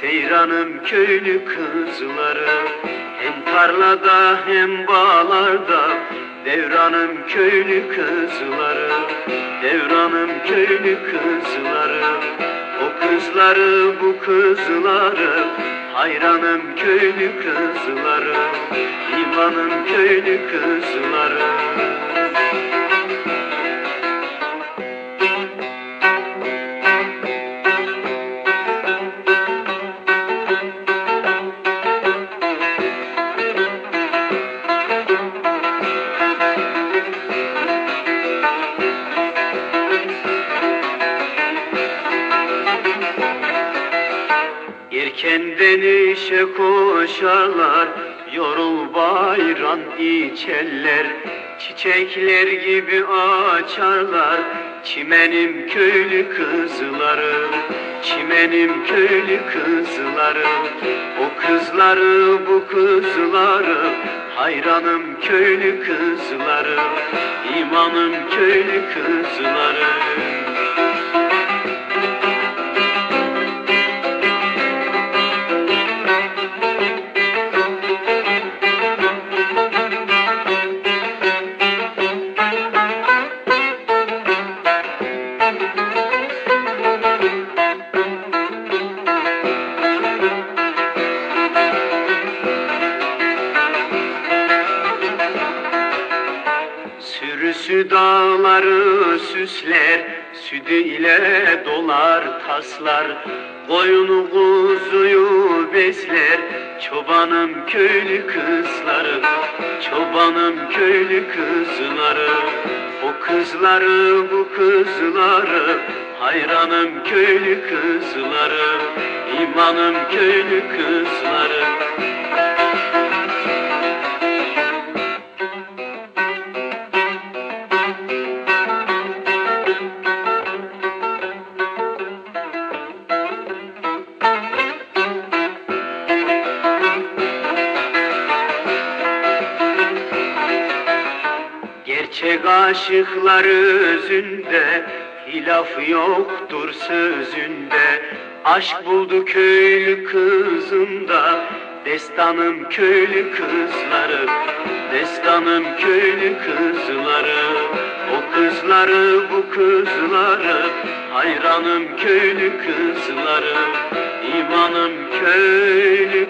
Seyranım köylü kızları. Hem tarlada hem bağlarda Devranım köylü kızları. Devranım köylü kızları O kızları bu kızları. Hayranım köylü kızları İmanım köylü kızları Erkenden işe koşarlar Yorul bayram içerler. Çiçekler gibi açarlar Çimenim köylü kızları. Çimenim köylü kızları O kızları bu kızları. Hayranım köylü kızları İmanım köylü kızları Sürüsü dağları süsler, sütü ile dolar taslar. Koyunu kuzuyu besler, çobanım köylü kızları. Çobanım köylü kızları, o kızları bu kızları. Hayranım köylü kızları, imanım köylü kızları. Gerçek aşıklar özünde Hilaf yoktur sözünde. Aşk buldu köylü kızında Destanım köylü kızları. Destanım köylü kızları O kızları bu kızları. Hayranım köylü kızları İmanım köylü